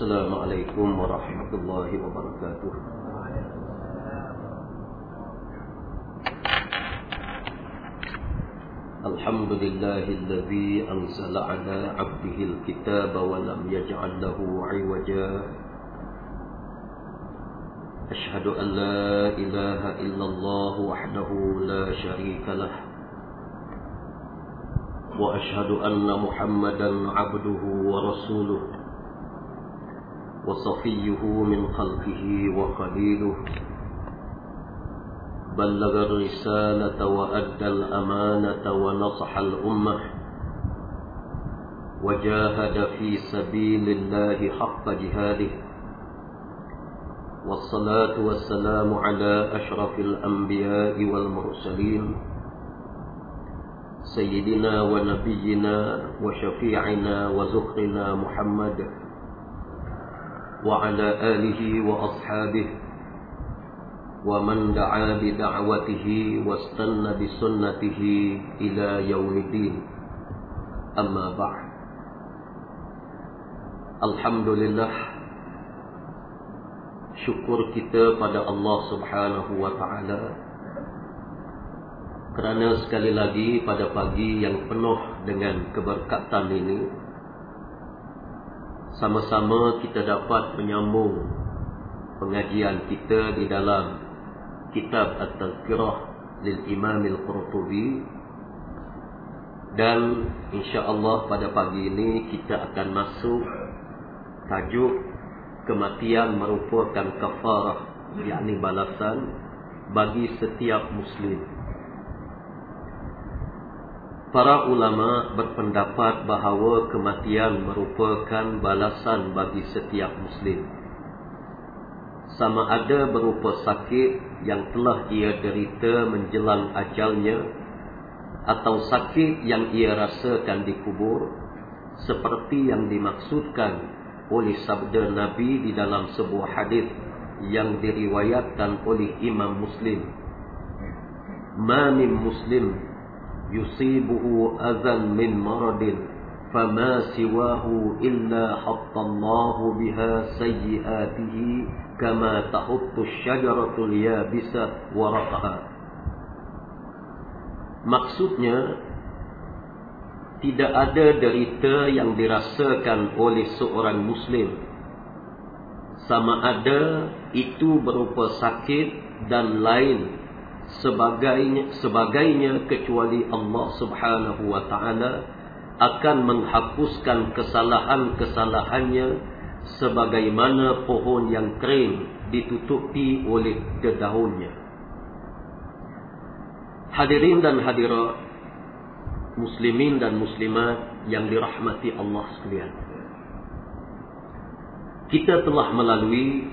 السلام عليكم ورحمة الله وبركاته. الحمد لله الذي أنزل على عبده الكتاب ولم يجعل له عوجا. أشهد أن لا إله إلا الله وحده لا شريك له. وأشهد أن محمدا عبده ورسوله. وصفيه من خلقه وخليله بلغ الرسالة وأدى الأمانة ونصح الأمة. وجاهد في سبيل الله حق جهاده. والصلاة والسلام على أشرف الأنبياء والمرسلين. سيدنا ونبينا وشفيعنا وزخرنا محمد. وعلى آله وأصحابه ومن دعا بدعوته واستنى بسنته إلى يوم الدين أما بعد الحمد لله syukur kita pada Allah Subhanahu wa taala kerana sekali lagi pada pagi yang penuh dengan keberkatan ini sama-sama kita dapat menyambung pengajian kita di dalam kitab At-Tazkirah lil Imam Al-Qurtubi. Dan insya-Allah pada pagi ini kita akan masuk tajuk kematian merupakan kafarah yakni balasan bagi setiap muslim para ulama berpendapat bahawa kematian merupakan balasan bagi setiap muslim sama ada berupa sakit yang telah ia derita menjelang ajalnya atau sakit yang ia rasakan di kubur seperti yang dimaksudkan oleh sabda Nabi di dalam sebuah hadis yang diriwayatkan oleh Imam Muslim. Ma min muslim yusibuhu azan min maradin fama siwahu illa hattallahu biha sayyiatihi kama tahuttu syajaratul yabisa waraqaha. Maksudnya tidak ada derita yang dirasakan oleh seorang muslim sama ada itu berupa sakit dan lain sebagainya sebagainya kecuali Allah Subhanahu wa taala akan menghapuskan kesalahan-kesalahannya sebagaimana pohon yang kering ditutupi oleh dedaunnya Hadirin dan hadirat muslimin dan muslimat yang dirahmati Allah sekalian. Kita telah melalui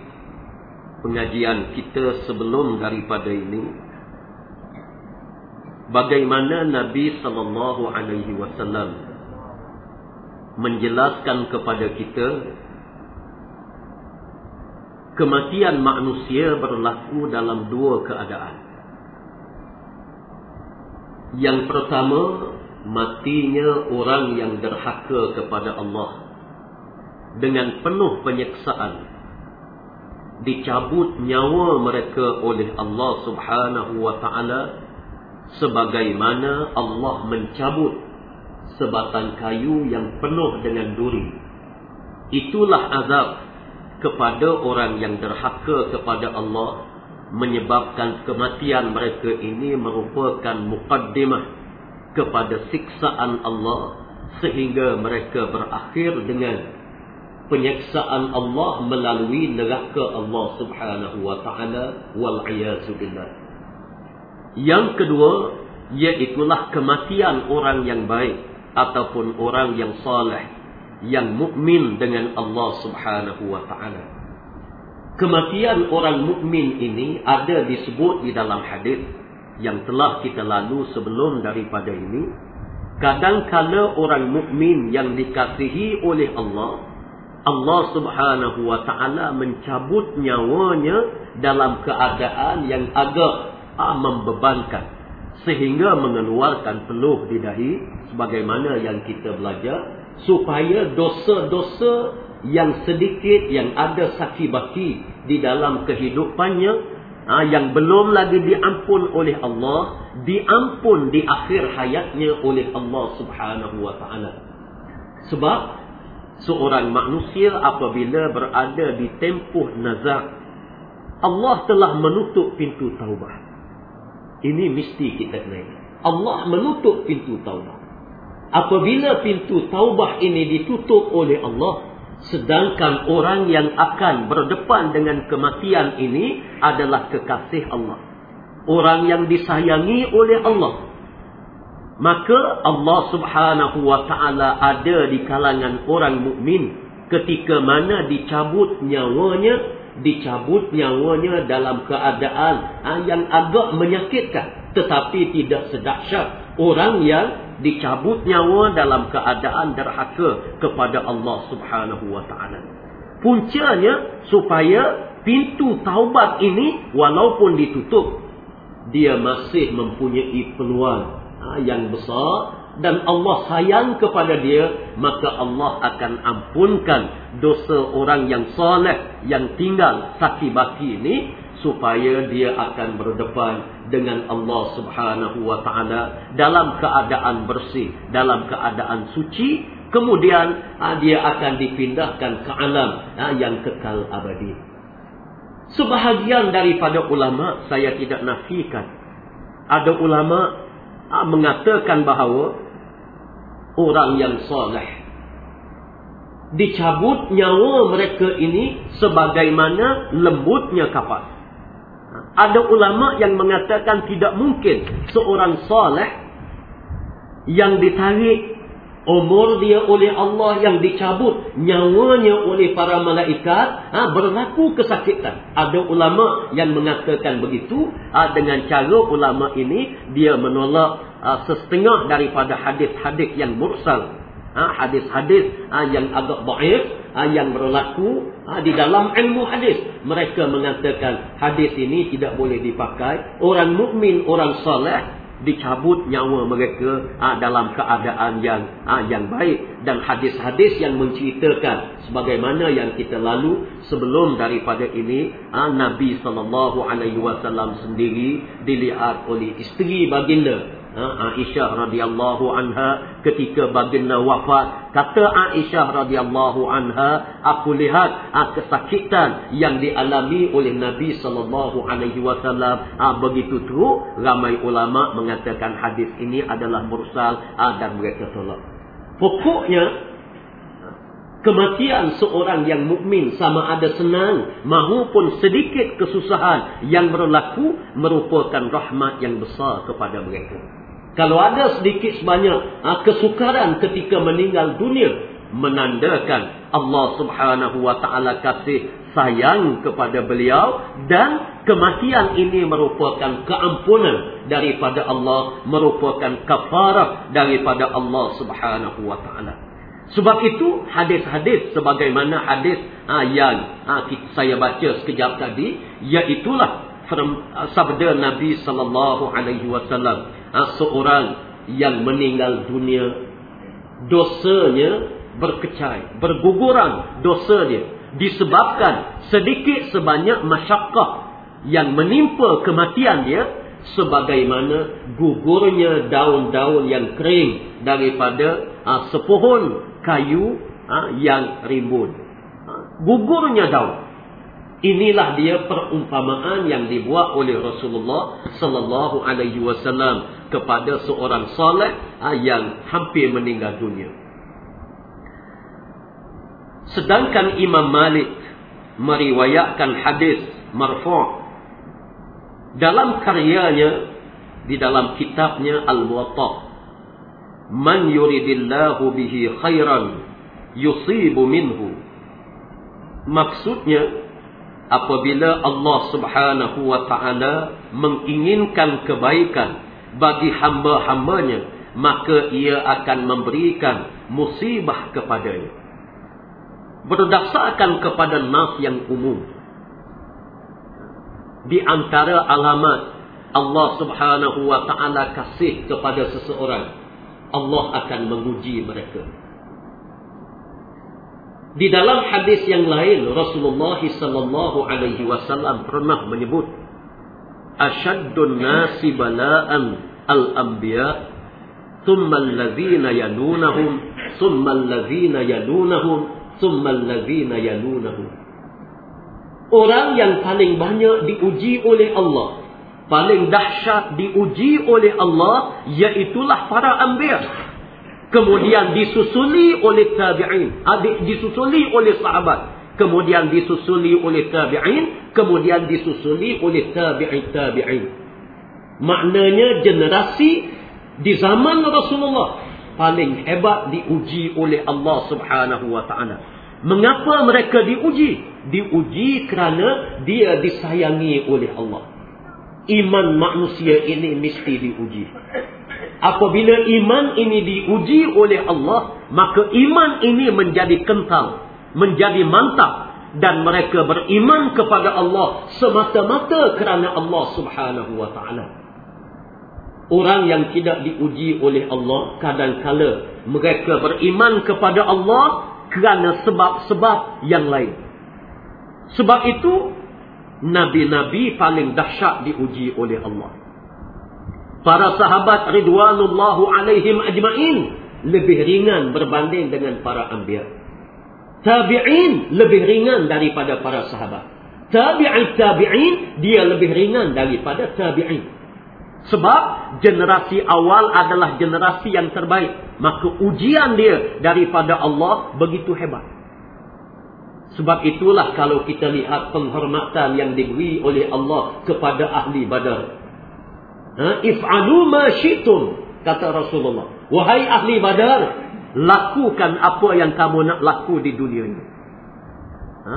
pengajian kita sebelum daripada ini bagaimana Nabi sallallahu alaihi wasallam menjelaskan kepada kita kematian manusia berlaku dalam dua keadaan. Yang pertama matinya orang yang derhaka kepada Allah dengan penuh penyeksaan dicabut nyawa mereka oleh Allah Subhanahu wa taala sebagaimana Allah mencabut sebatang kayu yang penuh dengan duri itulah azab kepada orang yang derhaka kepada Allah menyebabkan kematian mereka ini merupakan mukaddimah kepada siksaan Allah sehingga mereka berakhir dengan penyiksaan Allah melalui neraka Allah Subhanahu wa taala wal billah. Yang kedua iaitulah kematian orang yang baik ataupun orang yang saleh yang mukmin dengan Allah Subhanahu wa taala. Kematian orang mukmin ini ada disebut di dalam hadis yang telah kita lalu sebelum daripada ini kadang-kala orang mukmin yang dikasihi oleh Allah Allah Subhanahu wa taala mencabut nyawanya dalam keadaan yang agak membebankan sehingga mengeluarkan peluh di dahi sebagaimana yang kita belajar supaya dosa-dosa yang sedikit yang ada saki baki di dalam kehidupannya ha, yang belum lagi diampun oleh Allah diampun di akhir hayatnya oleh Allah Subhanahu wa taala. Sebab seorang manusia apabila berada di tempoh nazak Allah telah menutup pintu taubah ini mesti kita kenal Allah menutup pintu taubah apabila pintu taubah ini ditutup oleh Allah Sedangkan orang yang akan berdepan dengan kematian ini adalah kekasih Allah. Orang yang disayangi oleh Allah. Maka Allah subhanahu wa ta'ala ada di kalangan orang mukmin ketika mana dicabut nyawanya. Dicabut nyawanya dalam keadaan ah, yang agak menyakitkan. Tetapi tidak sedahsyat. Orang yang dicabut nyawa dalam keadaan derhaka kepada Allah Subhanahu wa taala. Puncanya supaya pintu taubat ini walaupun ditutup dia masih mempunyai peluang ha, yang besar dan Allah sayang kepada dia maka Allah akan ampunkan dosa orang yang soleh yang tinggal saki baki ini supaya dia akan berdepan dengan Allah Subhanahu wa taala dalam keadaan bersih, dalam keadaan suci, kemudian ha, dia akan dipindahkan ke alam ha, yang kekal abadi. Sebahagian daripada ulama saya tidak nafikan. Ada ulama ha, mengatakan bahawa orang yang soleh dicabut nyawa mereka ini sebagaimana lembutnya kapas. Ada ulama yang mengatakan tidak mungkin seorang soleh yang ditarik umur dia oleh Allah yang dicabut nyawanya oleh para malaikat ha, berlaku kesakitan. Ada ulama yang mengatakan begitu ha, dengan cara ulama ini dia menolak ha, setengah daripada hadis-hadis yang mursal. Ha, hadis-hadis ha, yang agak baik yang berlaku di dalam ilmu hadis. Mereka mengatakan hadis ini tidak boleh dipakai. Orang mukmin, orang soleh dicabut nyawa mereka dalam keadaan yang yang baik dan hadis-hadis yang menceritakan sebagaimana yang kita lalu sebelum daripada ini Nabi sallallahu alaihi wasallam sendiri dilihat oleh isteri baginda Aisyah radhiyallahu anha ketika baginda wafat. Kata Aisyah radhiyallahu anha aku lihat ha, kesakitan yang dialami oleh Nabi sallallahu alaihi wasallam. Ha, begitu tu ramai ulama mengatakan hadis ini adalah mursal dan mereka tolak. Pokoknya kematian seorang yang mukmin sama ada senang maupun sedikit kesusahan yang berlaku merupakan rahmat yang besar kepada mereka kalau ada sedikit sebanyak ha, kesukaran ketika meninggal dunia. Menandakan Allah subhanahu wa ta'ala kasih sayang kepada beliau. Dan kematian ini merupakan keampunan daripada Allah. Merupakan kafarah daripada Allah subhanahu wa ta'ala. Sebab itu hadis-hadis sebagaimana hadis ha, yang ha, saya baca sekejap tadi. Iaitulah sabda Nabi sallallahu alaihi wasallam seorang yang meninggal dunia dosanya berkecai berguguran dosa dia disebabkan sedikit sebanyak masyakkah yang menimpa kematian dia sebagaimana gugurnya daun-daun yang kering daripada uh, sepohon kayu uh, yang rimbun. Uh, gugurnya daun Inilah dia perumpamaan yang dibuat oleh Rasulullah sallallahu alaihi wasallam kepada seorang soleh ah, yang hampir meninggal dunia. Sedangkan Imam Malik meriwayatkan hadis marfu' dalam karyanya di dalam kitabnya Al-Muwatta' Man yuridillahu bihi khairan yusibu minhu Maksudnya apabila Allah Subhanahu wa taala menginginkan kebaikan bagi hamba-hambanya maka ia akan memberikan musibah kepadanya. Berdasarkan kepada nas yang umum. Di antara alamat Allah Subhanahu wa taala kasih kepada seseorang Allah akan menguji mereka Di dalam hadis yang lain Rasulullah sallallahu alaihi wasallam pernah menyebut asyaddun nasi bala'an al-anbiya thumma alladhina yalunahum thumma alladhina yalunahum thumma alladhina yalunahum. Orang yang paling banyak diuji oleh Allah paling dahsyat diuji oleh Allah iaitulah para anbiya kemudian disusuli oleh tabi'in. Disusuli oleh sahabat. Kemudian disusuli oleh tabi'in. Kemudian disusuli oleh tabi'in tabi'in. Maknanya generasi di zaman Rasulullah paling hebat diuji oleh Allah Subhanahu wa taala. Mengapa mereka diuji? Diuji kerana dia disayangi oleh Allah. Iman manusia ini mesti diuji apabila iman ini diuji oleh Allah maka iman ini menjadi kental menjadi mantap dan mereka beriman kepada Allah semata-mata kerana Allah Subhanahu wa taala. Orang yang tidak diuji oleh Allah kadang-kala mereka beriman kepada Allah kerana sebab-sebab yang lain. Sebab itu nabi-nabi paling dahsyat diuji oleh Allah para sahabat ridwanullahu alaihim ajma'in lebih ringan berbanding dengan para anbiya. Tabi'in lebih ringan daripada para sahabat. Tabi'in tabi'in dia lebih ringan daripada tabi'in. Sebab generasi awal adalah generasi yang terbaik. Maka ujian dia daripada Allah begitu hebat. Sebab itulah kalau kita lihat penghormatan yang diberi oleh Allah kepada ahli badar. Ha? If'alu ma syi'tum. Kata Rasulullah. Wahai ahli badar. Lakukan apa yang kamu nak laku di dunia ini. Ha?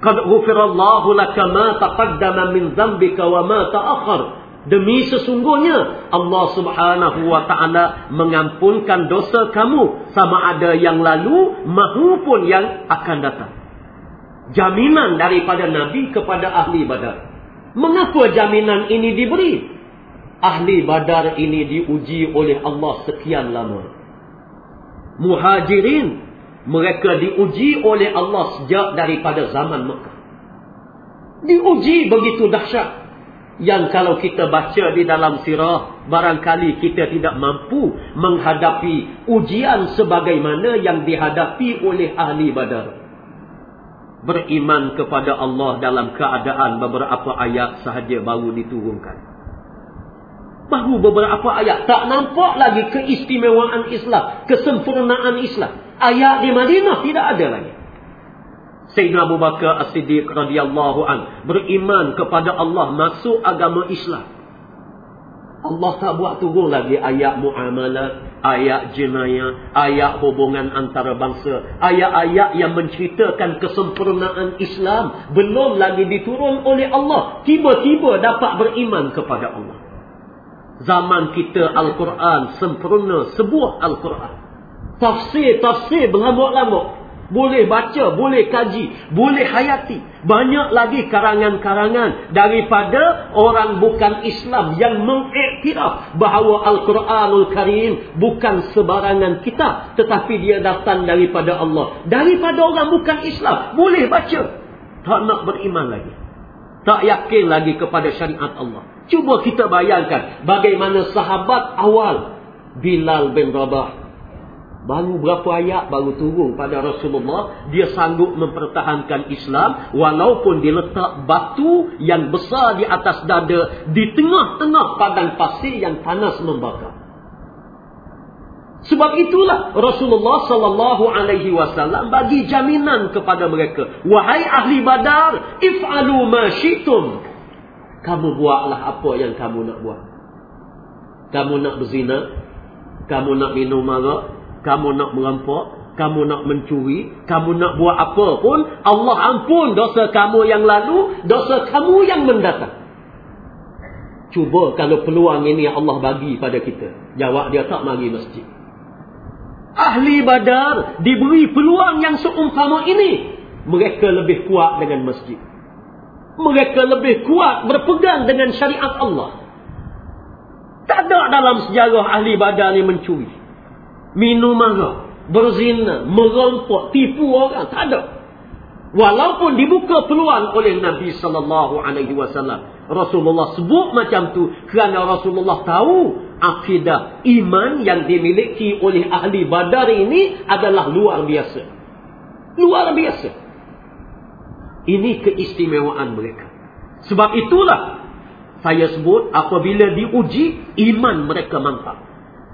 Qad ghufirallahu laka ma taqaddama min zambika wa ma ta'akhar. Demi sesungguhnya Allah subhanahu wa ta'ala mengampunkan dosa kamu sama ada yang lalu maupun yang akan datang. Jaminan daripada Nabi kepada ahli badar. Mengapa jaminan ini diberi? Ahli badar ini diuji oleh Allah sekian lama. Muhajirin, mereka diuji oleh Allah sejak daripada zaman Mekah. Diuji begitu dahsyat. Yang kalau kita baca di dalam sirah, barangkali kita tidak mampu menghadapi ujian sebagaimana yang dihadapi oleh ahli badar. Beriman kepada Allah dalam keadaan beberapa ayat sahaja baru diturunkan. Baru beberapa ayat. Tak nampak lagi keistimewaan Islam. Kesempurnaan Islam. Ayat di Madinah tidak ada lagi. Sayyidina Abu Bakar As-Siddiq radhiyallahu an beriman kepada Allah masuk agama Islam. Allah tak buat turun lagi ayat muamalat, ayat jenayah, ayat hubungan antara bangsa, ayat-ayat yang menceritakan kesempurnaan Islam belum lagi diturun oleh Allah. Tiba-tiba dapat beriman kepada Allah zaman kita Al-Quran sempurna sebuah Al-Quran. Tafsir-tafsir berlambut-lambut. Boleh baca, boleh kaji, boleh hayati. Banyak lagi karangan-karangan daripada orang bukan Islam yang mengiktiraf bahawa Al-Quranul Karim bukan sebarangan kita. Tetapi dia datang daripada Allah. Daripada orang bukan Islam. Boleh baca. Tak nak beriman lagi. Tak yakin lagi kepada syariat Allah. Cuba kita bayangkan bagaimana sahabat awal Bilal bin Rabah. Baru berapa ayat baru turun pada Rasulullah. Dia sanggup mempertahankan Islam. Walaupun diletak batu yang besar di atas dada. Di tengah-tengah padang pasir yang panas membakar. Sebab itulah Rasulullah sallallahu alaihi wasallam bagi jaminan kepada mereka, wahai ahli Badar, if'alu ma syi'tum. Kamu buatlah apa yang kamu nak buat. Kamu nak berzina, kamu nak minum arak, kamu nak merampok, kamu nak mencuri, kamu nak buat apa pun, Allah ampun dosa kamu yang lalu, dosa kamu yang mendatang. Cuba kalau peluang ini Allah bagi pada kita. Jawab dia tak mari masjid. Ahli badar diberi peluang yang seumpama ini. Mereka lebih kuat dengan masjid mereka lebih kuat berpegang dengan syariat Allah. Tak ada dalam sejarah ahli badan yang mencuri. Minum marah. berzina, merompok, tipu orang. Tak ada. Walaupun dibuka peluang oleh Nabi sallallahu alaihi wasallam. Rasulullah sebut macam tu kerana Rasulullah tahu akidah iman yang dimiliki oleh ahli Badar ini adalah luar biasa. Luar biasa. Ini keistimewaan mereka. Sebab itulah saya sebut apabila diuji iman mereka mantap.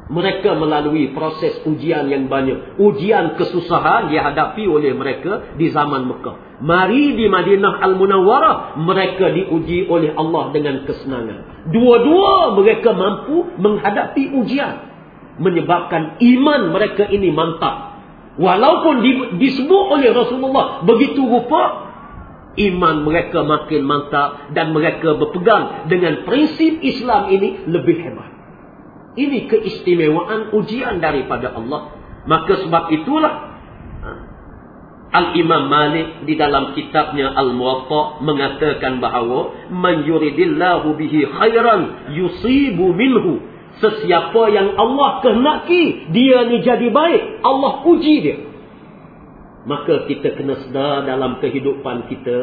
Mereka melalui proses ujian yang banyak. Ujian kesusahan dihadapi oleh mereka di zaman Mekah. Mari di Madinah Al-Munawwarah. Mereka diuji oleh Allah dengan kesenangan. Dua-dua mereka mampu menghadapi ujian. Menyebabkan iman mereka ini mantap. Walaupun disebut oleh Rasulullah begitu rupa. Iman mereka makin mantap. Dan mereka berpegang dengan prinsip Islam ini lebih hebat. Ini keistimewaan ujian daripada Allah. Maka sebab itulah ha, Al-Imam Malik di dalam kitabnya Al-Muwatta mengatakan bahawa man yuridillahu bihi khairan yusibu minhu sesiapa yang Allah kehendaki dia ni jadi baik Allah uji dia maka kita kena sedar dalam kehidupan kita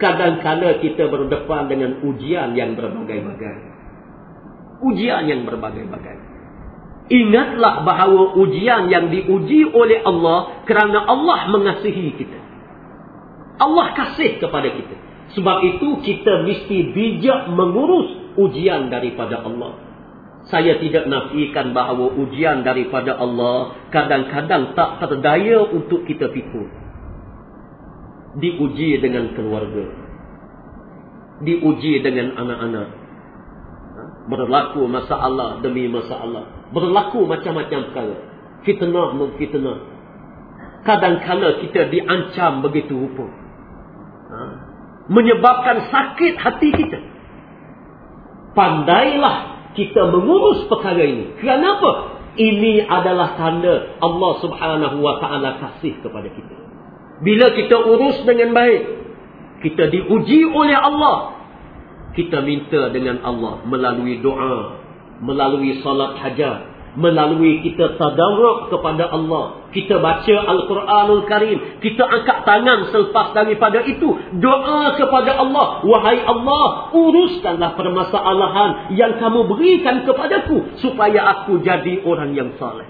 kadang-kadang kita berdepan dengan ujian yang berbagai-bagai ujian yang berbagai-bagai. Ingatlah bahawa ujian yang diuji oleh Allah kerana Allah mengasihi kita. Allah kasih kepada kita. Sebab itu kita mesti bijak mengurus ujian daripada Allah. Saya tidak nafikan bahawa ujian daripada Allah kadang-kadang tak terdaya untuk kita pikul. Diuji dengan keluarga. Diuji dengan anak-anak berlaku masalah demi masalah. Berlaku macam-macam perkara. Fitnah memfitnah. Kadang-kadang kita diancam begitu rupa. Ha? Menyebabkan sakit hati kita. Pandailah kita mengurus perkara ini. Kenapa? Ini adalah tanda Allah subhanahu wa ta'ala kasih kepada kita. Bila kita urus dengan baik. Kita diuji oleh Allah kita minta dengan Allah melalui doa, melalui salat hajat, melalui kita tadarruk kepada Allah. Kita baca Al-Quranul Karim, kita angkat tangan selepas daripada itu, doa kepada Allah, wahai Allah, uruskanlah permasalahan yang kamu berikan kepadaku supaya aku jadi orang yang saleh.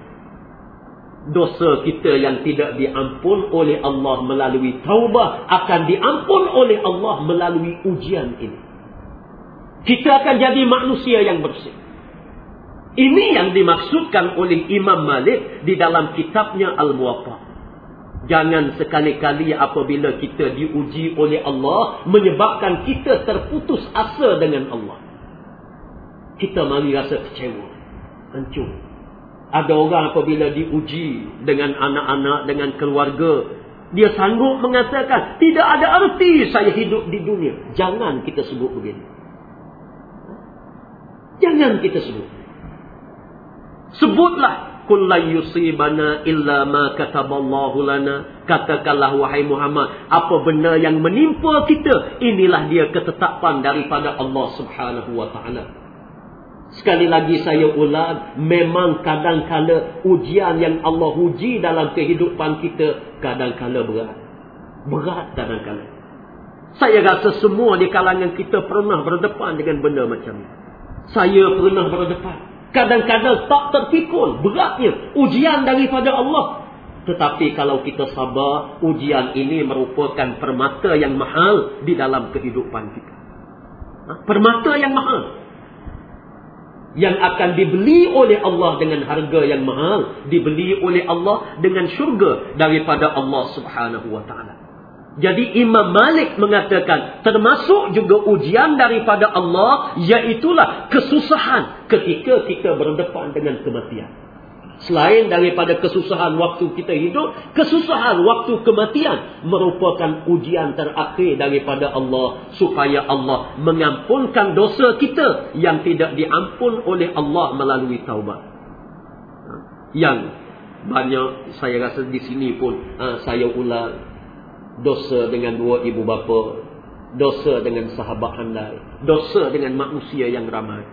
Dosa kita yang tidak diampun oleh Allah melalui taubah akan diampun oleh Allah melalui ujian ini kita akan jadi manusia yang bersih. Ini yang dimaksudkan oleh Imam Malik di dalam kitabnya Al-Muwatta. Jangan sekali-kali apabila kita diuji oleh Allah menyebabkan kita terputus asa dengan Allah. Kita mari rasa kecewa. Hancur. Ada orang apabila diuji dengan anak-anak, dengan keluarga. Dia sanggup mengatakan, tidak ada arti saya hidup di dunia. Jangan kita sebut begini. Jangan kita sebut. Sebutlah kul la yusibana illa ma kataballahu lana. Katakanlah wahai Muhammad, apa benda yang menimpa kita, inilah dia ketetapan daripada Allah Subhanahu wa taala. Sekali lagi saya ulang, memang kadang-kala ujian yang Allah uji dalam kehidupan kita kadang-kala berat. Berat kadang-kala. Saya rasa semua di kalangan kita pernah berdepan dengan benda macam ini saya pernah berdepan. Kadang-kadang tak terpikul beratnya ujian daripada Allah. Tetapi kalau kita sabar, ujian ini merupakan permata yang mahal di dalam kehidupan kita. Ha? Permata yang mahal. Yang akan dibeli oleh Allah dengan harga yang mahal. Dibeli oleh Allah dengan syurga daripada Allah subhanahu wa ta'ala. Jadi Imam Malik mengatakan termasuk juga ujian daripada Allah iaitulah kesusahan ketika kita berdepan dengan kematian. Selain daripada kesusahan waktu kita hidup, kesusahan waktu kematian merupakan ujian terakhir daripada Allah supaya Allah mengampunkan dosa kita yang tidak diampun oleh Allah melalui taubat. Yang banyak saya rasa di sini pun ha, saya ulang dosa dengan dua ibu bapa, dosa dengan sahabat handai, dosa dengan manusia yang ramai.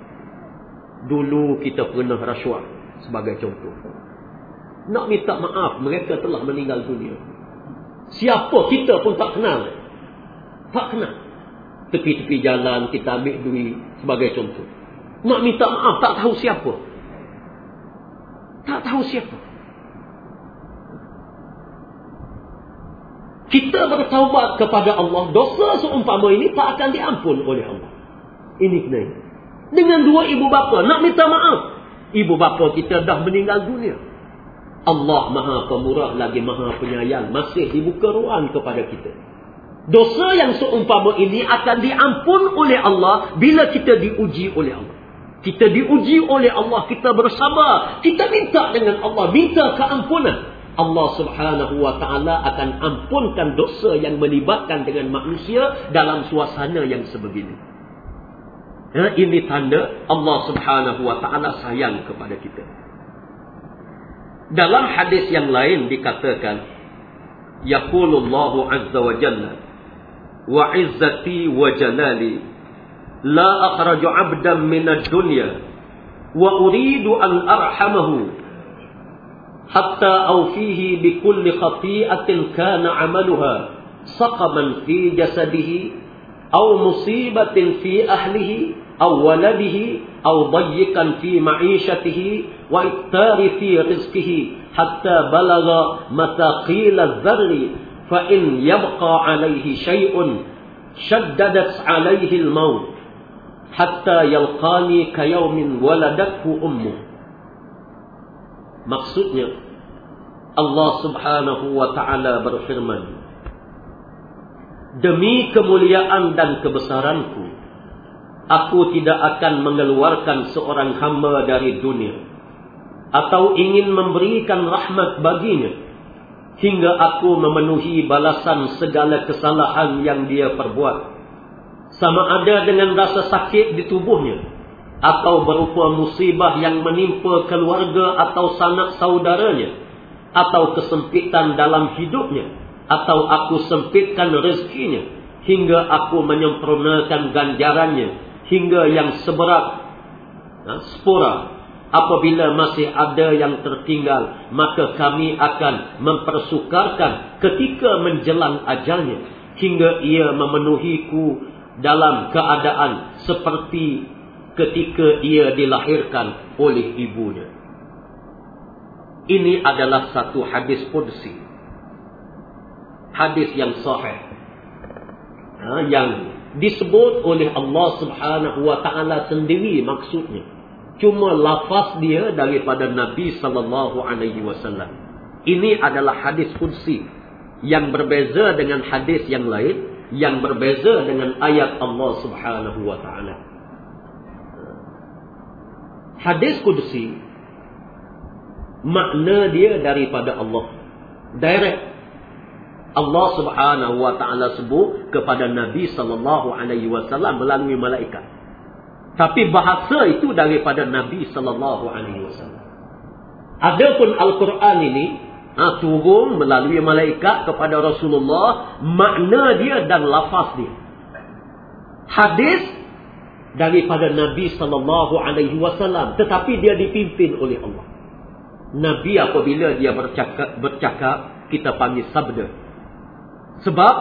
Dulu kita pernah rasuah sebagai contoh. Nak minta maaf mereka telah meninggal dunia. Siapa kita pun tak kenal. Tak kenal. Tepi-tepi jalan kita ambil duit sebagai contoh. Nak minta maaf tak tahu siapa. Tak tahu siapa. Kita bertaubat kepada Allah. Dosa seumpama ini tak akan diampun oleh Allah. Ini kena Dengan dua ibu bapa. Nak minta maaf. Ibu bapa kita dah meninggal dunia. Allah maha pemurah lagi maha penyayang. Masih dibuka ruang kepada kita. Dosa yang seumpama ini akan diampun oleh Allah. Bila kita diuji oleh Allah. Kita diuji oleh Allah. Kita bersabar. Kita minta dengan Allah. Minta keampunan. Allah subhanahu wa ta'ala akan ampunkan dosa yang melibatkan dengan manusia dalam suasana yang sebegini. Ya, ini tanda Allah subhanahu wa ta'ala sayang kepada kita. Dalam hadis yang lain dikatakan, Yaqulullahu azza wa jalla, Wa izzati wa jalali, La akhraju abdan minad dunya, Wa uridu an arhamahu, حتى أوفيه بكل خطيئة كان عملها سقما في جسده أو مصيبة في أهله أو ولده أو ضيقا في معيشته وإكتار في رزقه حتى بلغ مثاقيل الذر فإن يبقى عليه شيء شددت عليه الموت حتى يلقاني كيوم ولدته أمه. Maksudnya Allah subhanahu wa ta'ala berfirman Demi kemuliaan dan kebesaranku Aku tidak akan mengeluarkan seorang hamba dari dunia Atau ingin memberikan rahmat baginya Hingga aku memenuhi balasan segala kesalahan yang dia perbuat. Sama ada dengan rasa sakit di tubuhnya atau berupa musibah yang menimpa keluarga atau sanak saudaranya atau kesempitan dalam hidupnya atau aku sempitkan rezekinya hingga aku menyempurnakan ganjarannya hingga yang seberat ha, spora apabila masih ada yang tertinggal maka kami akan mempersukarkan ketika menjelang ajalnya hingga ia memenuhiku dalam keadaan seperti ketika ia dilahirkan oleh ibunya. Ini adalah satu hadis Qudsi. Hadis yang sahih. Ha, yang disebut oleh Allah subhanahu wa ta'ala sendiri maksudnya. Cuma lafaz dia daripada Nabi sallallahu alaihi wasallam. Ini adalah hadis Qudsi. Yang berbeza dengan hadis yang lain. Yang berbeza dengan ayat Allah subhanahu wa ta'ala hadis kudusi makna dia daripada Allah. Direct. Allah Subhanahu wa taala sebut kepada Nabi sallallahu alaihi wasallam melalui malaikat. Tapi bahasa itu daripada Nabi sallallahu alaihi wasallam. Adapun al-Quran ini ha, turun melalui malaikat kepada Rasulullah makna dia dan lafaz dia. Hadis daripada Nabi sallallahu alaihi wasallam tetapi dia dipimpin oleh Allah. Nabi apabila dia bercakap bercakap kita panggil sabda. Sebab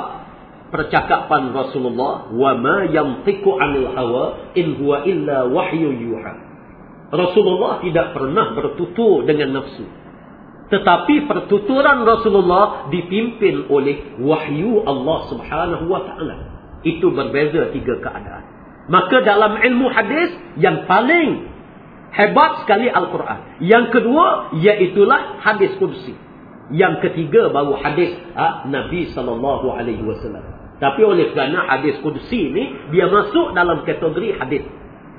percakapan Rasulullah wa ma yantiqu 'anil hawa in huwa illa wahyu yuha. Rasulullah tidak pernah bertutur dengan nafsu. Tetapi pertuturan Rasulullah dipimpin oleh wahyu Allah Subhanahu wa taala. Itu berbeza tiga keadaan. Maka dalam ilmu hadis yang paling hebat sekali Al-Quran. Yang kedua iaitulah hadis kursi. Yang ketiga baru hadis ha, Nabi sallallahu alaihi wasallam. Tapi oleh kerana hadis kursi ini dia masuk dalam kategori hadis.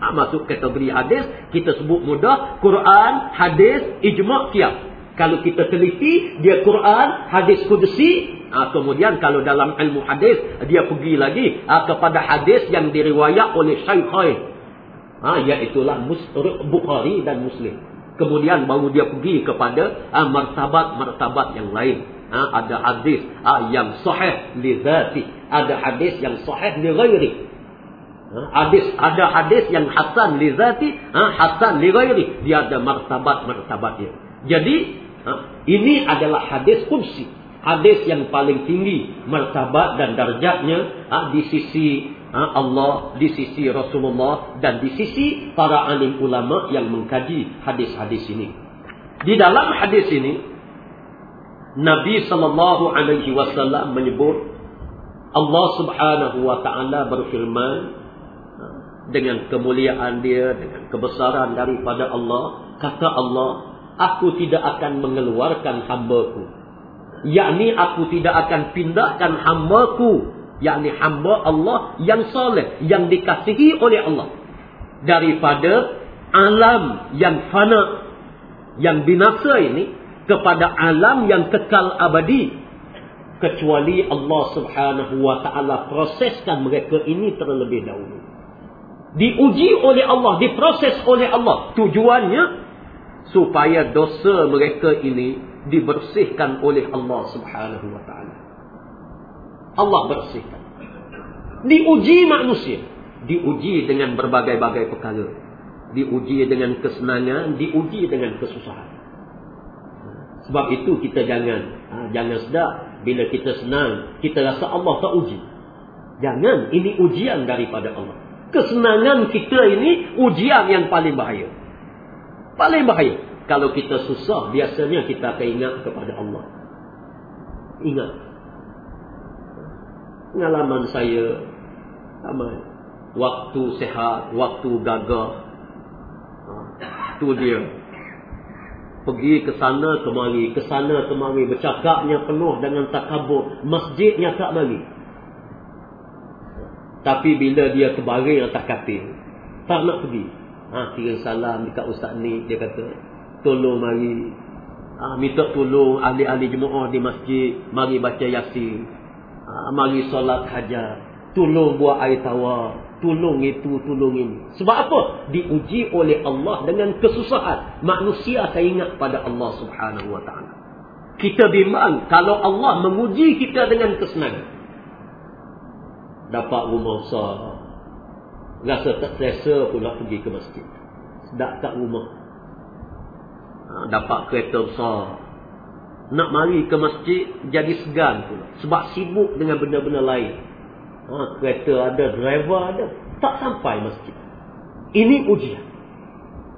Ha, masuk kategori hadis kita sebut mudah Quran, hadis, ijma' qiyas. Kalau kita teliti, dia Quran, hadis kudusi. Ha, kemudian kalau dalam ilmu hadis, dia pergi lagi ha, kepada hadis yang diriwayat oleh Syaikhain. Ha, iaitulah Bukhari dan Muslim. Kemudian baru dia pergi kepada ha, martabat-martabat yang lain. Ha, ada hadis ha, yang sahih li zati. Ada hadis yang sahih li ghairi. Ha, hadis, ada hadis yang hasan li zati. Ha, hasan li ghairi. Dia ada martabat-martabat dia. Jadi Ha? Ini adalah hadis kursi. Hadis yang paling tinggi martabat dan darjatnya ha, di sisi ha, Allah, di sisi Rasulullah dan di sisi para alim ulama yang mengkaji hadis-hadis ini. Di dalam hadis ini Nabi sallallahu alaihi wasallam menyebut Allah Subhanahu wa taala berfirman dengan kemuliaan dia dengan kebesaran daripada Allah kata Allah aku tidak akan mengeluarkan hamba-Ku. Yakni aku tidak akan pindahkan hamba-Ku. Yakni hamba Allah yang soleh yang dikasihi oleh Allah. Daripada alam yang fana yang binasa ini kepada alam yang kekal abadi. Kecuali Allah Subhanahu wa taala proseskan mereka ini terlebih dahulu. Diuji oleh Allah diproses oleh Allah. Tujuannya supaya dosa mereka ini dibersihkan oleh Allah Subhanahu wa taala. Allah bersihkan. Diuji manusia, diuji dengan berbagai-bagai perkara. Diuji dengan kesenangan, diuji dengan kesusahan. Sebab itu kita jangan ha, jangan sedar bila kita senang, kita rasa Allah tak uji. Jangan, ini ujian daripada Allah. Kesenangan kita ini ujian yang paling bahaya. Paling bahaya. Kalau kita susah, biasanya kita akan ingat kepada Allah. Ingat. Pengalaman saya, sama. Waktu sehat, waktu gagah. Ha, dia. Pergi ke sana kemari, ke sana kemari. Bercakapnya penuh dengan takabur. Masjidnya tak mari. Tapi bila dia kebaring atas katil, tak nak pergi. Ha, kirim salam dekat ustaz ni dia kata tolong mari. Ha, minta tolong ahli-ahli jemaah di masjid mari baca yasin. Ha, mari solat hajat tolong buat air tawar. Tolong itu tolong ini. Sebab apa? Diuji oleh Allah dengan kesusahan. Manusia akan ingat pada Allah Subhanahu wa taala. Kita bimbang kalau Allah menguji kita dengan kesenangan. Dapat rumah besar Rasa tak selesa pula pergi ke masjid. Sedap kat rumah. Ha, dapat kereta besar. Nak mari ke masjid jadi segan pula. Sebab sibuk dengan benda-benda lain. Ha, kereta ada, driver ada. Tak sampai masjid. Ini ujian.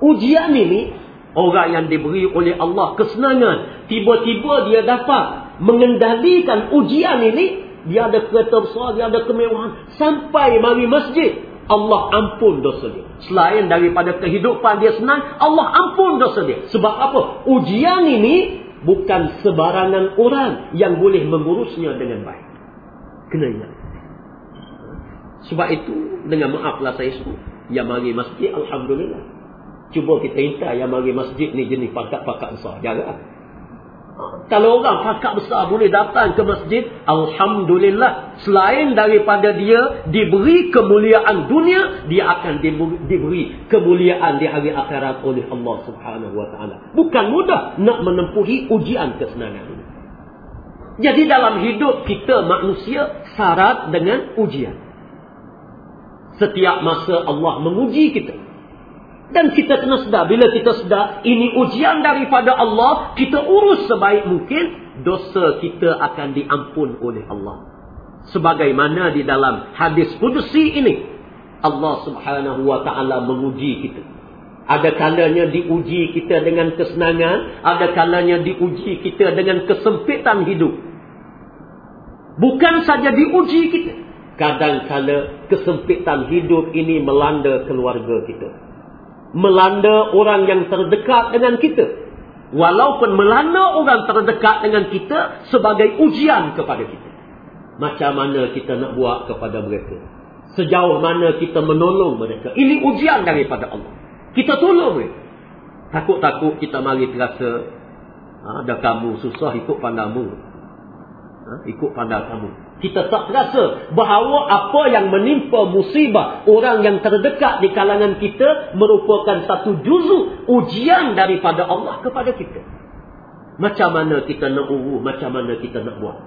Ujian ini orang yang diberi oleh Allah kesenangan. Tiba-tiba dia dapat mengendalikan ujian ini. Dia ada kereta besar, dia ada kemewahan. Sampai mari masjid. Allah ampun dosa dia. Selain daripada kehidupan dia senang, Allah ampun dosa dia. Sebab apa? Ujian ini bukan sebarangan orang yang boleh mengurusnya dengan baik. Kena ingat. Sebab itu, dengan maaflah saya semua. Yang mari masjid, Alhamdulillah. Cuba kita minta yang mari masjid ni jenis pakat-pakat besar. Jangan. Kalau orang pakak besar boleh datang ke masjid, Alhamdulillah. Selain daripada dia diberi kemuliaan dunia, dia akan diberi kemuliaan di hari akhirat oleh Allah subhanahu ta'ala. Bukan mudah nak menempuhi ujian kesenangan ini. Jadi dalam hidup kita manusia syarat dengan ujian. Setiap masa Allah menguji kita. Dan kita kena sedar, bila kita sedar, ini ujian daripada Allah, kita urus sebaik mungkin, dosa kita akan diampun oleh Allah. Sebagaimana di dalam hadis kudusi ini, Allah subhanahu wa ta'ala menguji kita. Ada kalanya diuji kita dengan kesenangan, ada kalanya diuji kita dengan kesempitan hidup. Bukan saja diuji kita. Kadang-kala kesempitan hidup ini melanda keluarga kita melanda orang yang terdekat dengan kita. Walaupun melanda orang terdekat dengan kita sebagai ujian kepada kita. Macam mana kita nak buat kepada mereka. Sejauh mana kita menolong mereka. Ini ujian daripada Allah. Kita tolong mereka. Takut-takut kita mari terasa. Ada kamu susah ikut pandamu. Ha, ikut pandang kamu kita tak rasa bahawa apa yang menimpa musibah orang yang terdekat di kalangan kita merupakan satu juzu ujian daripada Allah kepada kita. Macam mana kita nak uru, macam mana kita nak buat.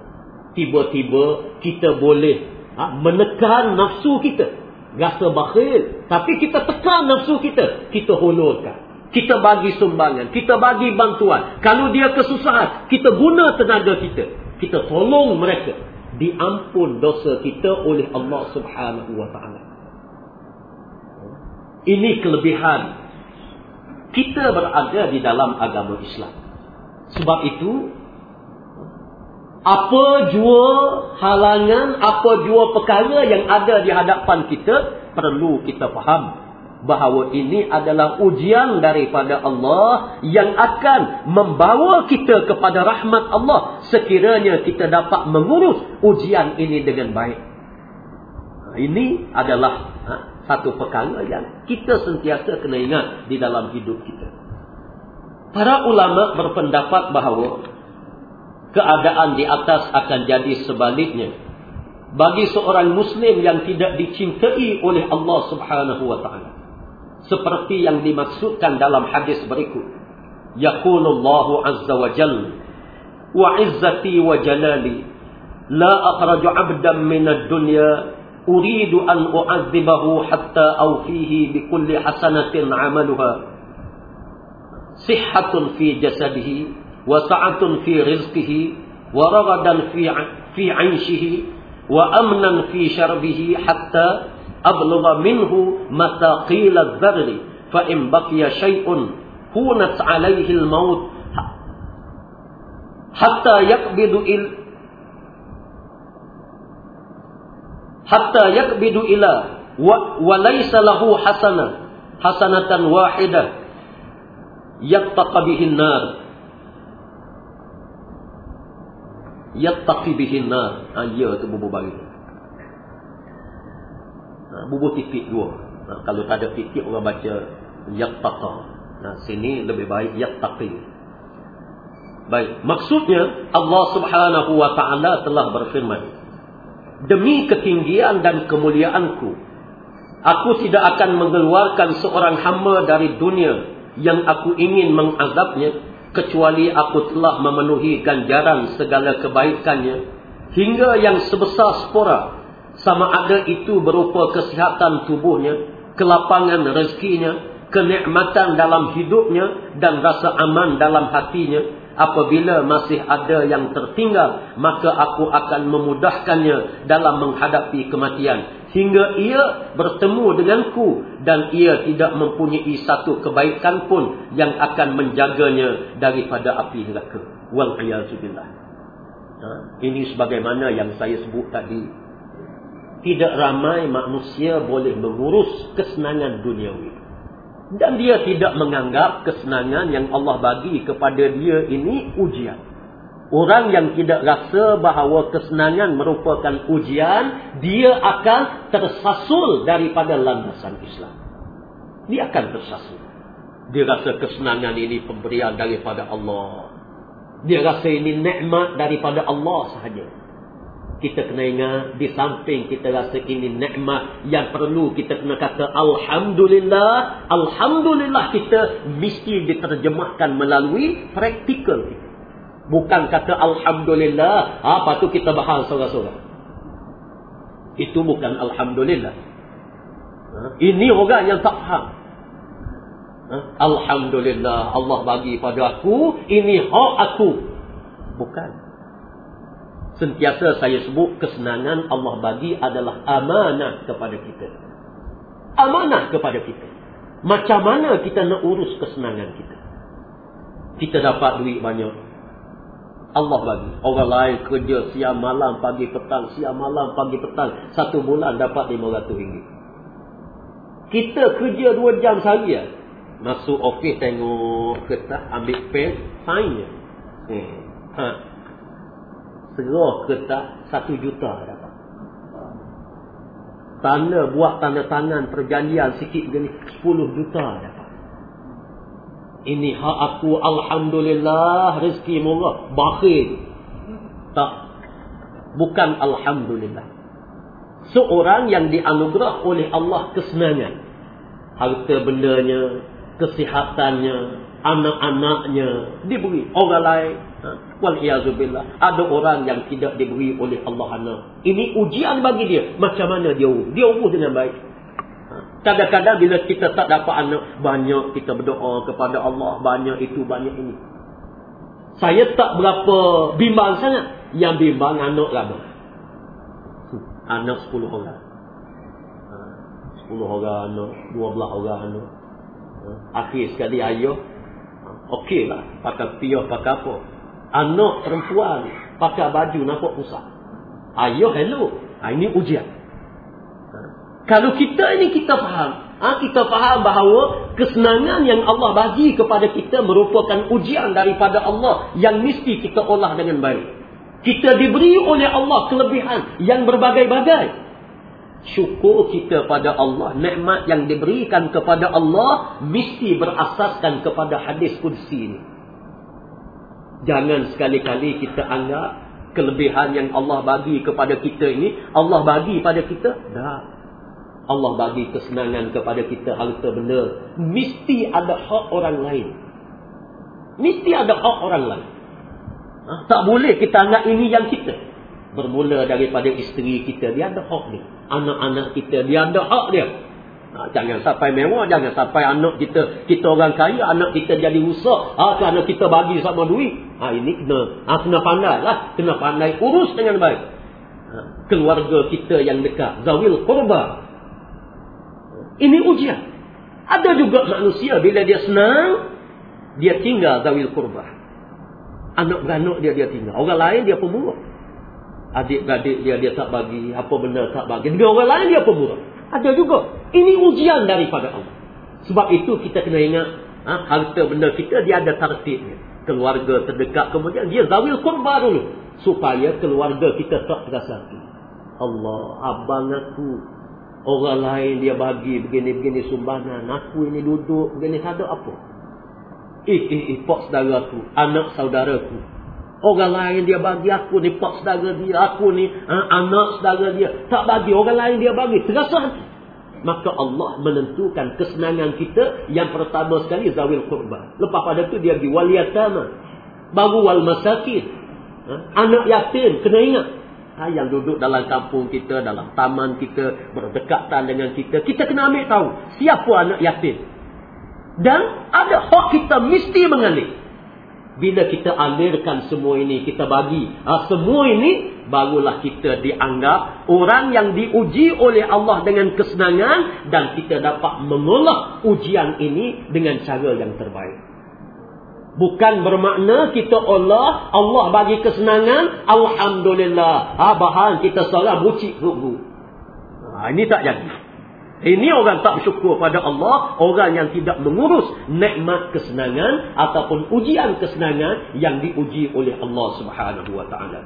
Tiba-tiba kita boleh ha, menekan nafsu kita. Rasa bakhil. Tapi kita tekan nafsu kita. Kita hulurkan. Kita bagi sumbangan. Kita bagi bantuan. Kalau dia kesusahan, kita guna tenaga kita. Kita tolong mereka. Diampun dosa kita oleh Allah subhanahu wa ta'ala. Ini kelebihan. Kita berada di dalam agama Islam. Sebab itu, apa jua halangan, apa jua perkara yang ada di hadapan kita, perlu kita faham bahawa ini adalah ujian daripada Allah yang akan membawa kita kepada rahmat Allah sekiranya kita dapat mengurus ujian ini dengan baik. Ini adalah ha, satu perkara yang kita sentiasa kena ingat di dalam hidup kita. Para ulama berpendapat bahawa keadaan di atas akan jadi sebaliknya bagi seorang muslim yang tidak dicintai oleh Allah Subhanahu wa taala seperti yang dimaksudkan dalam hadis berikut yaqulullahu azza wa jalla wa izzati wa jalali la akhraju 'abdan min ad-dunya uridu an u'adzibahu hatta awfihi bi kulli hasanatin 'amaluha sihhatun fi jasadihi wa sa'atun fi rizqihi wa ragadan fi fi 'aishihi wa amnan fi sharbihi hatta أبلغ منه مثاقيل الذغل فإن بقي شيء هونت عليه الموت حتى يقبض إلى حتى يقبض إلى وليس له حسنة حسنة واحدة يتقى به النار. يتقي به النار. آه، أن تبو بابا ha, Ha, bubuh titik dua. Ha, kalau tak ada titik orang baca yattaqa. Nah, sini lebih baik yattaqi. Baik, maksudnya Allah Subhanahu wa taala telah berfirman, "Demi ketinggian dan kemuliaanku, aku tidak akan mengeluarkan seorang hamba dari dunia yang aku ingin mengazabnya kecuali aku telah memenuhi ganjaran segala kebaikannya hingga yang sebesar spora sama ada itu berupa kesihatan tubuhnya, kelapangan rezekinya, kenikmatan dalam hidupnya dan rasa aman dalam hatinya. Apabila masih ada yang tertinggal, maka aku akan memudahkannya dalam menghadapi kematian. Hingga ia bertemu denganku dan ia tidak mempunyai satu kebaikan pun yang akan menjaganya daripada api neraka. Wal'iyazubillah. Ha? Ini sebagaimana yang saya sebut tadi tidak ramai manusia boleh mengurus kesenangan duniawi. Dan dia tidak menganggap kesenangan yang Allah bagi kepada dia ini ujian. Orang yang tidak rasa bahawa kesenangan merupakan ujian, dia akan tersasul daripada landasan Islam. Dia akan tersasul. Dia rasa kesenangan ini pemberian daripada Allah. Dia rasa ini nikmat daripada Allah sahaja kita kena ingat di samping kita rasa ini nikmat yang perlu kita kena kata alhamdulillah alhamdulillah kita mesti diterjemahkan melalui praktikal bukan kata alhamdulillah. Apa tu kita bahas seorang-seorang. Itu bukan alhamdulillah. Ha? ini orang yang tak faham. Ha? alhamdulillah Allah bagi pada aku ini hak aku. Bukan Sentiasa saya sebut kesenangan Allah bagi adalah amanah kepada kita. Amanah kepada kita. Macam mana kita nak urus kesenangan kita? Kita dapat duit banyak. Allah bagi. Orang lain kerja siang malam, pagi petang, siang malam, pagi petang. Satu bulan dapat RM500. Kita kerja dua jam sehari ya. Masuk ofis tengok kertas, ambil pen, sign je. Hmm. Ha serah kertas satu juta dapat. Tanda buat tanda tangan perjanjian sikit begini sepuluh juta dapat. Ini hak aku alhamdulillah rezeki murah bakhil. Tak bukan alhamdulillah. Seorang yang dianugerah oleh Allah kesenangan harta bendanya, kesihatannya, anak-anaknya diberi orang lain Ha? Waliyazubillah. Ada orang yang tidak diberi oleh Allah anak. Ini ujian bagi dia. Macam mana dia urus? Dia urus dengan baik. Ha? Kadang-kadang bila kita tak dapat anak, banyak kita berdoa kepada Allah, banyak itu, banyak ini. Saya tak berapa bimbang sangat. Yang bimbang anak lama. Anak 10 orang. 10 orang anak, 12 orang anak. Akhir sekali ayah, okey lah. Pakai piyah, pakai apa. Anak perempuan, pakai baju, nampak pusat. Ayah, hello. Ha, ini ujian. Kalau kita ini kita faham. Ha, kita faham bahawa kesenangan yang Allah bagi kepada kita merupakan ujian daripada Allah yang mesti kita olah dengan baik. Kita diberi oleh Allah kelebihan yang berbagai-bagai. Syukur kita pada Allah. Nikmat yang diberikan kepada Allah mesti berasaskan kepada hadis kudsi ini. Jangan sekali-kali kita anggap kelebihan yang Allah bagi kepada kita ini. Allah bagi pada kita. Tak. Allah bagi kesenangan kepada kita harta benda. Mesti ada hak orang lain. Mesti ada hak orang lain. Ha? Tak boleh kita anggap ini yang kita. Bermula daripada isteri kita. Dia ada hak ni. Anak-anak kita. Dia ada hak dia. Ha, jangan sampai mewah. Jangan sampai anak kita. Kita orang kaya. Anak kita jadi rusak. Ha, kerana kita bagi sama duit. Ha, ini kena. Ha, kena pandai lah. Kena pandai urus dengan baik. Ha, keluarga kita yang dekat. Zawil korban. Ini ujian. Ada juga manusia bila dia senang, dia tinggal zawil kurbah. Anak-beranak dia dia tinggal. Orang lain dia pemurah. Adik-beradik dia dia tak bagi. Apa benda tak bagi. Dengan orang lain dia pemurah. Ada juga. Ini ujian daripada Allah. Sebab itu kita kena ingat. Ha, harta benda kita dia ada tartibnya. Keluarga terdekat kemudian dia zawil kurbah dulu. Supaya keluarga kita tak terasa. Allah, abang aku Orang lain dia bagi begini-begini sumbangan. Aku ini duduk begini ada apa? Eh, eh, eh, pak saudara aku. Anak saudara aku. Orang lain dia bagi aku ni pak saudara dia. Aku ni ha, anak saudara dia. Tak bagi. Orang lain dia bagi. Terasa hati. Maka Allah menentukan kesenangan kita. Yang pertama sekali zawil kurban. Lepas pada tu dia pergi waliyatama. Baru wal masakin. Ha? Anak yatim. Kena ingat ha, yang duduk dalam kampung kita, dalam taman kita, berdekatan dengan kita. Kita kena ambil tahu siapa anak yatim. Dan ada hak kita mesti mengalir. Bila kita alirkan semua ini, kita bagi ha, semua ini, barulah kita dianggap orang yang diuji oleh Allah dengan kesenangan dan kita dapat mengolah ujian ini dengan cara yang terbaik. Bukan bermakna kita Allah, Allah bagi kesenangan, Alhamdulillah. Ha, bahan kita salah bucik. Ha, ini tak jadi. Ini orang tak bersyukur pada Allah, orang yang tidak mengurus nikmat kesenangan ataupun ujian kesenangan yang diuji oleh Allah Subhanahu wa taala.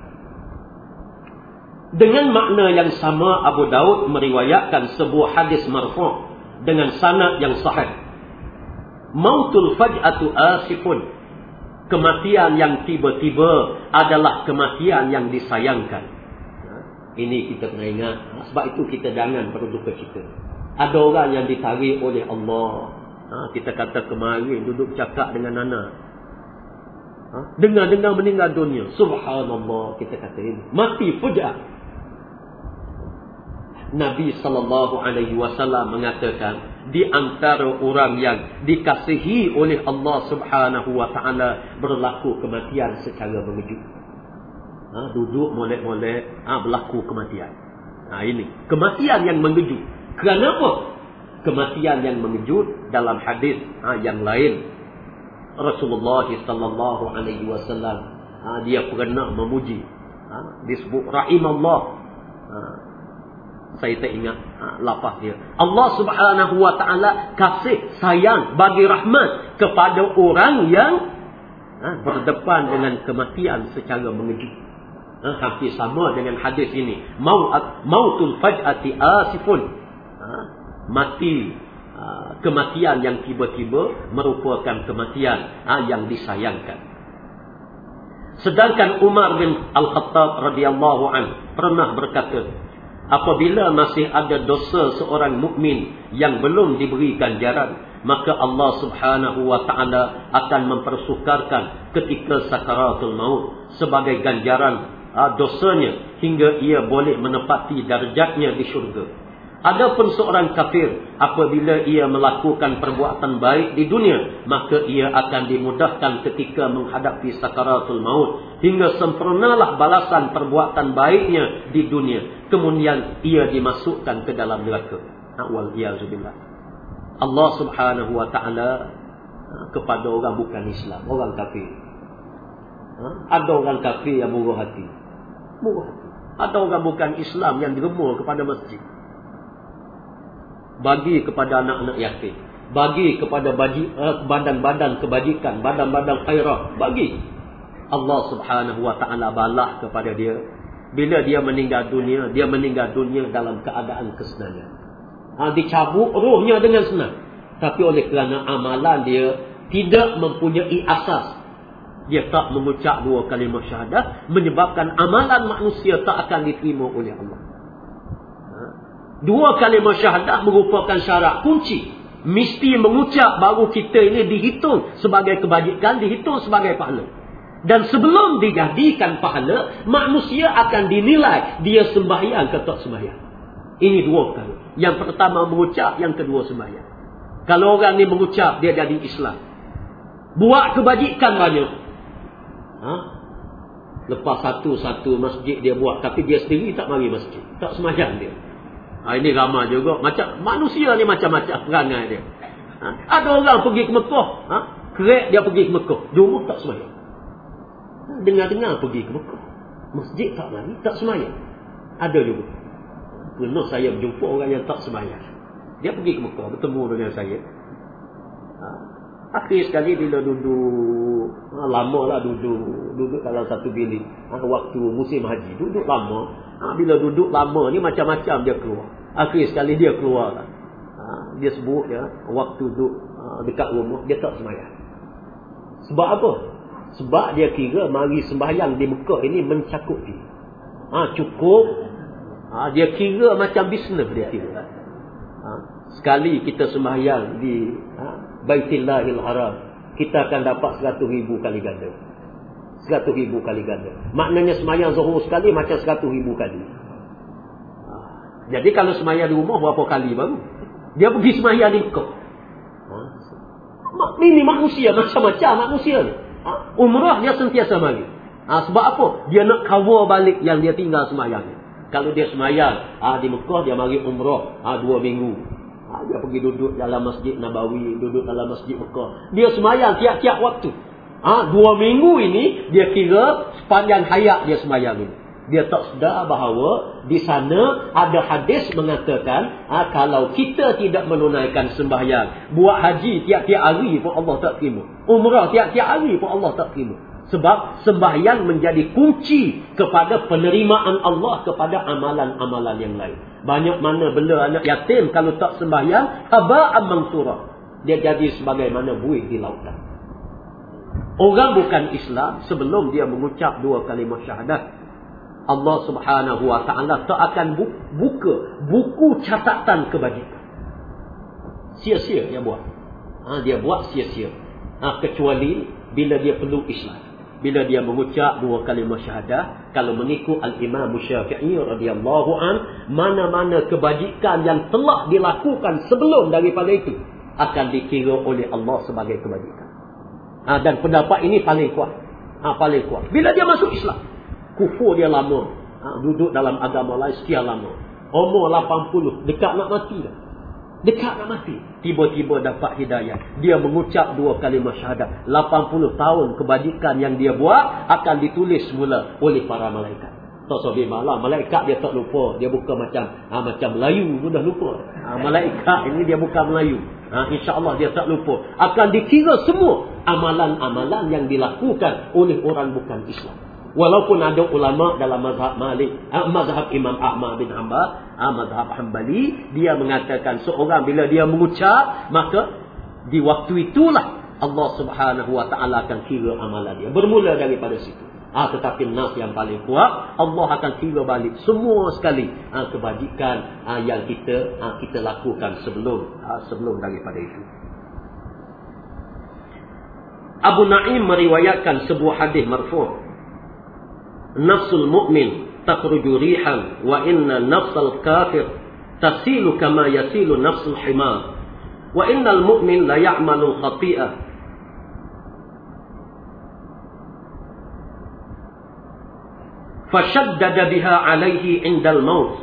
Dengan makna yang sama Abu Daud meriwayatkan sebuah hadis marfu' dengan sanad yang sahih. Mautul faj'atu asifun kematian yang tiba-tiba adalah kematian yang disayangkan. Ini kita kena ingat. Sebab itu kita jangan berduka cita. Ada orang yang ditarik oleh Allah. Ha? Kita kata kemarin duduk cakap dengan anak. Dengar-dengar meninggal dunia. Subhanallah kita kata ini. Mati fujah. Nabi SAW mengatakan di antara orang yang dikasihi oleh Allah taala berlaku kematian secara mengejut. Ha, duduk molek-molek, ha, berlaku kematian. Ha, ini kematian yang mengejut. Kenapa? Kematian yang mengejut dalam hadis ha, yang lain Rasulullah sallallahu alaihi wasallam ha, dia pernah memuji ha, disebut rahimallah ha, saya tak ingat ha, lapar dia. Allah subhanahu wa ta'ala kasih sayang bagi rahmat kepada orang yang ha, berdepan dengan kematian secara mengejut. Ha, hampir sama dengan hadis ini. Maut, mautul faj'ati asifun. Ha, mati ha, kematian yang tiba-tiba merupakan kematian ha, yang disayangkan. Sedangkan Umar bin Al-Khattab radhiyallahu an pernah berkata, apabila masih ada dosa seorang mukmin yang belum diberi ganjaran maka Allah Subhanahu wa taala akan mempersukarkan ketika sakaratul maut sebagai ganjaran dosanya hingga ia boleh menepati darjatnya di syurga Adapun seorang kafir apabila ia melakukan perbuatan baik di dunia maka ia akan dimudahkan ketika menghadapi sakaratul maut hingga sempurnalah balasan perbuatan baiknya di dunia kemudian ia dimasukkan ke dalam neraka. Awal iazubillah. Allah Subhanahu wa taala ha, kepada orang bukan Islam, orang kafir. Ha? Ada orang kafir yang murah hati. Murah hati. Ada orang bukan Islam yang diremur kepada masjid bagi kepada anak-anak yatim. Bagi kepada eh, badan-badan kebajikan badan-badan khairah. Bagi. Allah Subhanahu wa taala balas kepada dia. Bila dia meninggal dunia dia meninggal dunia dalam keadaan kesenangan. Ha, dicabut rohnya dengan senang. Tapi oleh kerana amalan dia tidak mempunyai asas. Dia tak mengucap dua kalimah syahadah menyebabkan amalan manusia tak akan diterima oleh Allah Dua kalimah syahadah merupakan syarat kunci. Mesti mengucap baru kita ini dihitung sebagai kebajikan, dihitung sebagai pahala. Dan sebelum dijadikan pahala, manusia akan dinilai dia sembahyang ke tak sembahyang. Ini dua kali. Yang pertama mengucap, yang kedua sembahyang. Kalau orang ni mengucap, dia jadi Islam. Buat kebajikan banyak. Ha? Lepas satu-satu masjid dia buat, tapi dia sendiri tak mari masjid. Tak sembahyang dia. Ha, ini ramah juga. Macam manusia ni macam-macam perangai dia. Ha, ada orang pergi ke Mekah. Ha, kerek dia pergi ke Mekah. Jumlah tak semayang. Ha, dengar-dengar pergi ke Mekah. Masjid tak lari, tak semayang. Ada juga. Pernah saya berjumpa orang yang tak semayang. Dia pergi ke Mekah, bertemu dengan saya. Akhir sekali bila duduk, ha, lama lah duduk. Duduk dalam satu bilik. Ha, waktu musim haji. Duduk lama. Ha, bila duduk lama ni macam-macam dia keluar. Akhir sekali dia keluar. Ha, dia sebut ya, waktu duduk ha, dekat rumah dia tak sembahyang. Sebab apa? Sebab dia kira mari sembahyang di Mekah ini mencakupi. Ha, cukup. Ha, dia kira macam bisnes dia kira. Ha, sekali kita sembahyang di ha, Baitillahil Haram, kita akan dapat 100 ribu kali ganda. Seratus ribu kali ganda. Maknanya semayang zuhur sekali macam seratus ribu kali. Ha. Jadi kalau semayang di rumah berapa kali baru? Dia pergi semayang di kau. Ha. Ini manusia macam-macam manusia ni. Ha. Umrah dia sentiasa mari. Sebab apa? Dia nak cover balik yang dia tinggal semayang. Kalau dia semayang di Mekah dia mari umrah dua minggu. Dia pergi duduk dalam masjid Nabawi, duduk dalam masjid Mekah. Dia semayang tiap-tiap waktu. Ha, dua minggu ini dia kira sepanjang hayat dia sembahyang ini. Dia tak sedar bahawa di sana ada hadis mengatakan ha, kalau kita tidak menunaikan sembahyang, buat haji tiap-tiap hari pun Allah tak terima. Umrah tiap-tiap hari pun Allah tak terima. Sebab sembahyang menjadi kunci kepada penerimaan Allah kepada amalan-amalan yang lain. Banyak mana bela anak yatim kalau tak sembahyang, haba'an mansurah. Dia jadi sebagaimana buih di lautan. Orang bukan Islam sebelum dia mengucap dua kalimah syahadat. Allah subhanahu wa ta'ala tak akan buka buku catatan kebajikan. Sia-sia dia buat. Ha, dia buat sia-sia. Ha, kecuali bila dia perlu Islam. Bila dia mengucap dua kalimah syahadah. Kalau mengikut Al-Imam Syafi'i radhiyallahu an Mana-mana kebajikan yang telah dilakukan sebelum daripada itu. Akan dikira oleh Allah sebagai kebajikan. Ha, dan pendapat ini paling kuat. Ha, paling kuat. Bila dia masuk Islam. Kufur dia lama. Ha, duduk dalam agama lain sekian lama. Umur 80. Dekat nak mati dah. Dekat nak mati. Tiba-tiba dapat hidayah. Dia mengucap dua kalimah syahadat. 80 tahun kebajikan yang dia buat. Akan ditulis semula oleh para malaikat. Tak sabi malam. Malaikat dia tak lupa. Dia bukan macam ha, macam Melayu. Sudah lupa. Ha, malaikat ini dia bukan Melayu. Ha, InsyaAllah dia tak lupa. Akan dikira semua amalan-amalan yang dilakukan oleh orang bukan Islam. Walaupun ada ulama dalam mazhab Malik, ha, mazhab Imam Ahmad bin Hanbal, ha, mazhab Hanbali, dia mengatakan seorang bila dia mengucap, maka di waktu itulah Allah subhanahu wa ta'ala akan kira amalan dia. Bermula daripada situ. Ah, ha, tetapi nas yang paling kuat Allah akan kira balik semua sekali ha, kebajikan ha, yang kita ha, kita lakukan sebelum ha, sebelum daripada itu. Abu Naim meriwayatkan sebuah hadis marfu'. نفس المؤمن تخرج ريحا وإن نفس الكافر تسيل كما يسيل نفس الحمار. وإن المؤمن ليعمل الخطيئة فشدد بها عليه عند الموت.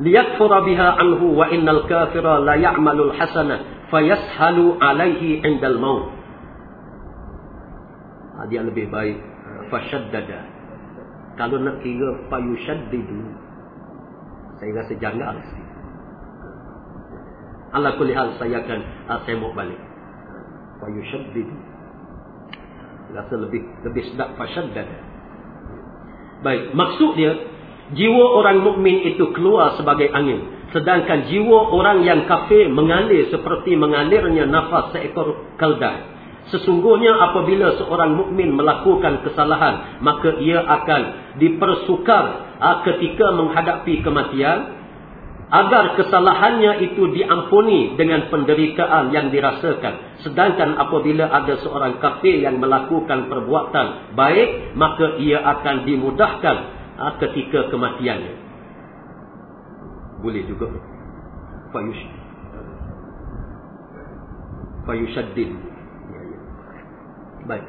ليكفر بها عنه وإن الكافر لا يعمل الحسنة فيسهل عليه عند الموت. هذه lebih baik fashaddada. Kalau nak kira fayushaddidu saya rasa janggal ala kulli hal saya akan uh, semok balik. Fayushaddidu. Rasa lebih lebih sedap fashaddada. Baik, maksud dia jiwa orang mukmin itu keluar sebagai angin, sedangkan jiwa orang yang kafir mengalir seperti mengalirnya nafas seekor keldai. Sesungguhnya apabila seorang mukmin melakukan kesalahan, maka ia akan dipersukar ah, ketika menghadapi kematian agar kesalahannya itu diampuni dengan penderitaan yang dirasakan. Sedangkan apabila ada seorang kafir yang melakukan perbuatan baik, maka ia akan dimudahkan ha, ketika kematiannya. Boleh juga. Fayush. Fayushaddin. Baik.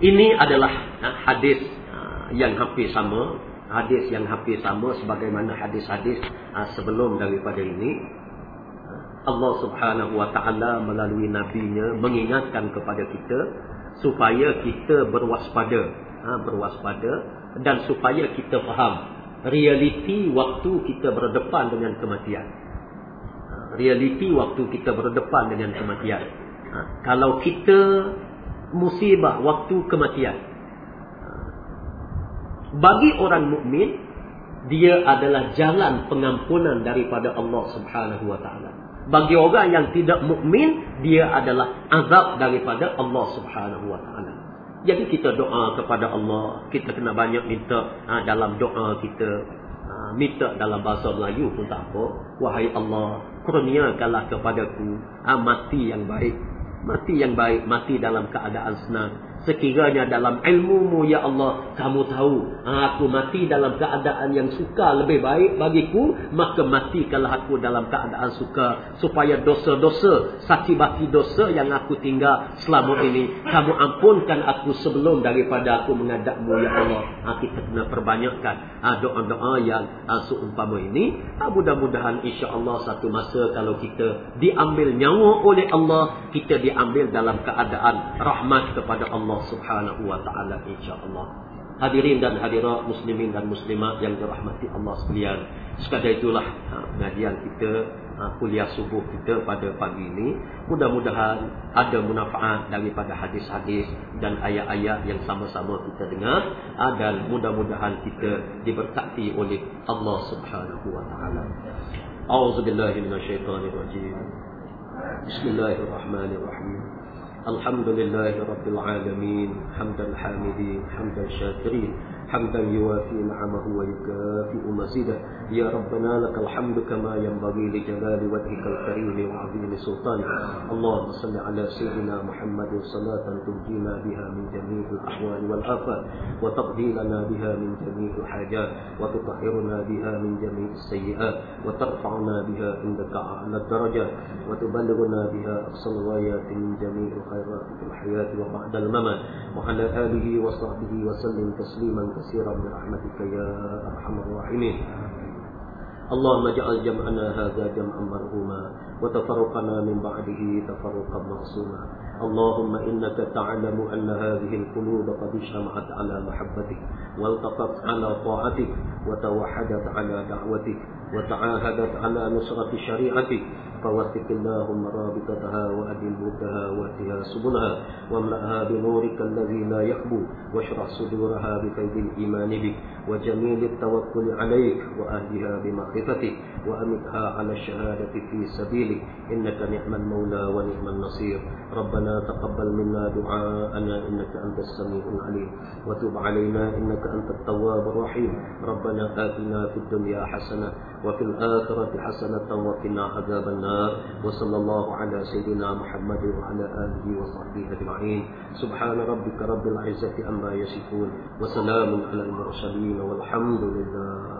Ini adalah ha, hadis ha, yang hampir sama. Hadis yang hampir sama sebagaimana hadis-hadis uh, sebelum daripada ini. Allah Subhanahu wa taala melalui nabinya mengingatkan kepada kita supaya kita berwaspada ha, berwaspada dan supaya kita faham realiti waktu kita berdepan dengan kematian. Ha, realiti waktu kita berdepan dengan kematian. Ha, kalau kita musibah waktu kematian bagi orang mukmin dia adalah jalan pengampunan daripada Allah Subhanahu wa taala. Bagi orang yang tidak mukmin dia adalah azab daripada Allah Subhanahu wa taala. Jadi kita doa kepada Allah, kita kena banyak minta ha, dalam doa kita ha, minta dalam bahasa Melayu pun tak apa. Wahai Allah, kurniakanlah kepadaku ha, mati yang baik. Mati yang baik, mati dalam keadaan senang. Sekiranya dalam ilmumu ya Allah kamu tahu aku mati dalam keadaan yang suka lebih baik bagiku maka matikanlah aku dalam keadaan suka supaya dosa-dosa saki-baki dosa yang aku tinggal selama ini kamu ampunkan aku sebelum daripada aku menghadapmu ya Allah. Ha, kita kena perbanyakkan ha, doa-doa yang ha, seumpama ini. Ha, mudah-mudahan insya-Allah satu masa kalau kita diambil nyawa oleh Allah kita diambil dalam keadaan rahmat kepada Allah Allah Subhanahu wa taala insyaallah. Hadirin dan hadirat muslimin dan muslimat yang dirahmati Allah sekalian. Sekadar itulah ha, pengajian kita ha, kuliah subuh kita pada pagi ini. Mudah-mudahan ada manfaat daripada hadis-hadis dan ayat-ayat yang sama-sama kita dengar ha, dan mudah-mudahan kita diberkati oleh Allah Subhanahu wa taala. A'udzubillahi minasyaitonirrajim. Bismillahirrahmanirrahim. الحمد لله رب العالمين حمد الحامدين حمد الشاكرين حمدا يوافي نعمه ويكافئ مزيده. يا ربنا لك الحمد كما ينبغي لجلال وجهك الكريم وعظيم سلطانك. اللهم صل على سيدنا محمد صلاة تنجينا بها من جميع الأحوال والآفات وتقضي لنا بها من جميع الحاجات وتطهرنا بها من جميع السيئات وترفعنا بها عندك أعلى الدرجات وتبلغنا بها أقصى الغايات من جميع الخيرات في الحياة وبعد الممات. وعلى آله وصحبه وسلم تسليما كثيرا برحمتك يا أرحم الراحمين. اللهم اجعل جمعنا هذا جمعا مرحوما وتفرقنا من بعده تفرقا معصوما. اللهم إنك تعلم أن هذه القلوب قد اجتمعت على محبتك والتقت على طاعتك وتوحدت على دعوتك وتعاهدت على نصرة شريعتك فوثق اللهم رابطتها وأدم ودها واتها سبلها واملأها بنورك الذي لا يخبو واشرح صدورها بفيد الإيمان بك وجميل التوكل عليك وأهلها بمعرفتك وأمتها على الشهادة في سبيلك. إنك نعم المولى ونعم النصير. ربنا تقبل منا دعاءنا إنك أنت السميع العليم. وتب علينا إنك أنت التواب الرحيم. ربنا آتنا في الدنيا حسنة وفي الآخرة حسنة وقنا عذاب النار. وصلى الله على سيدنا محمد وعلى آله وصحبه أجمعين سبحان ربك رب العزة عما يصفون وسلام على المرسلين والحمد لله